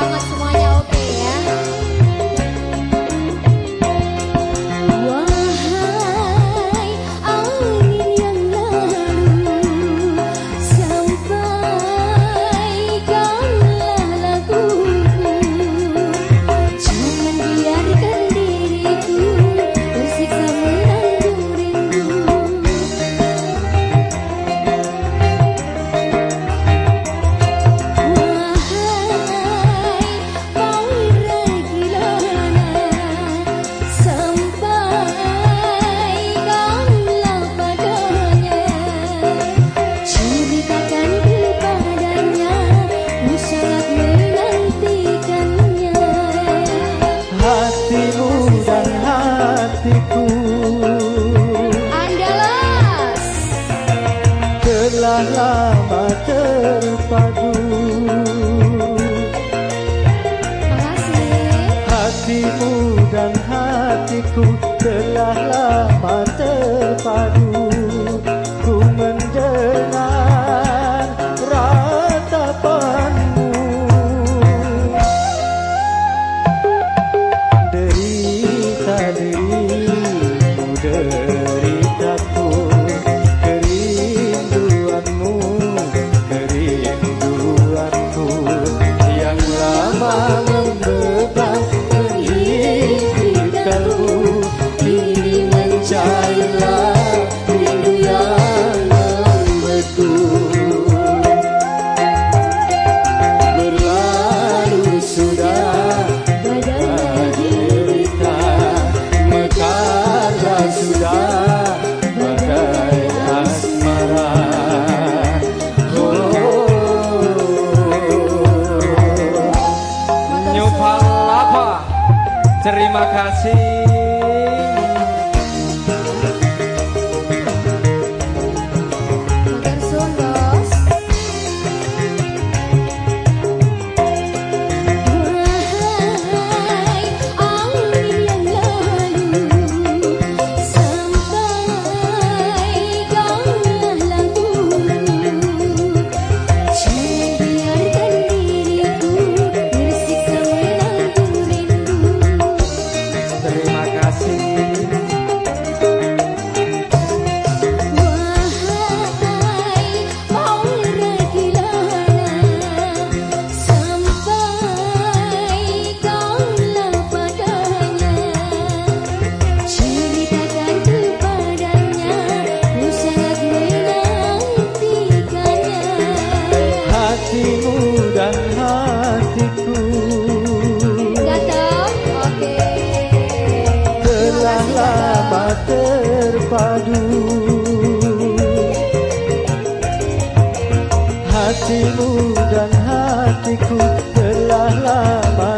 Mama Hatimu dan hatiku telah lama terpadu. Terima kasih. Hatimu dan hatiku telah lama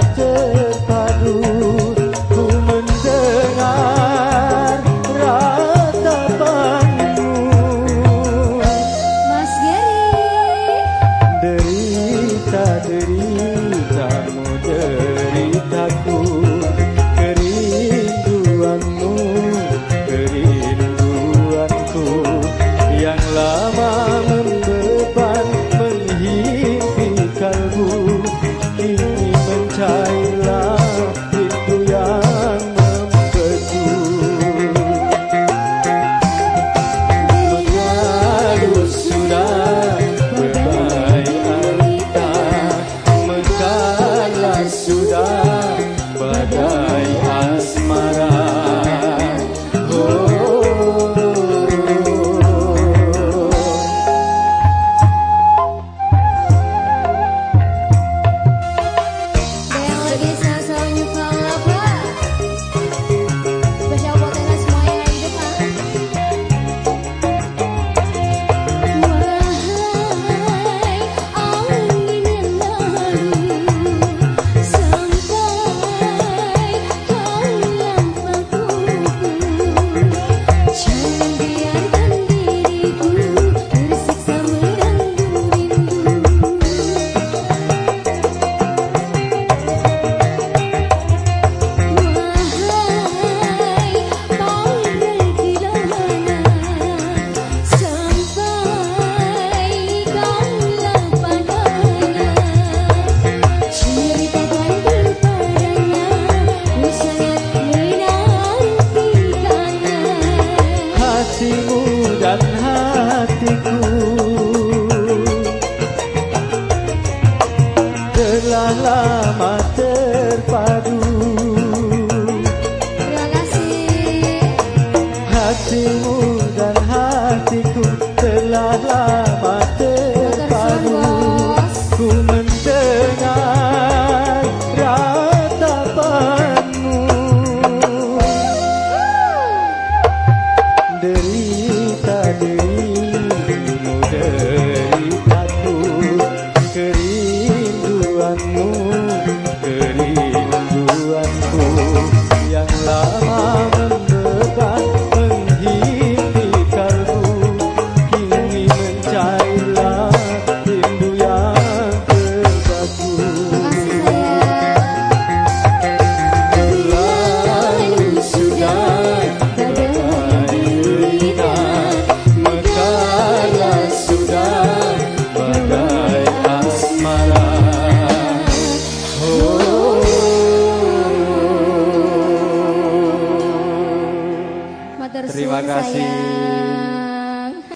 love la.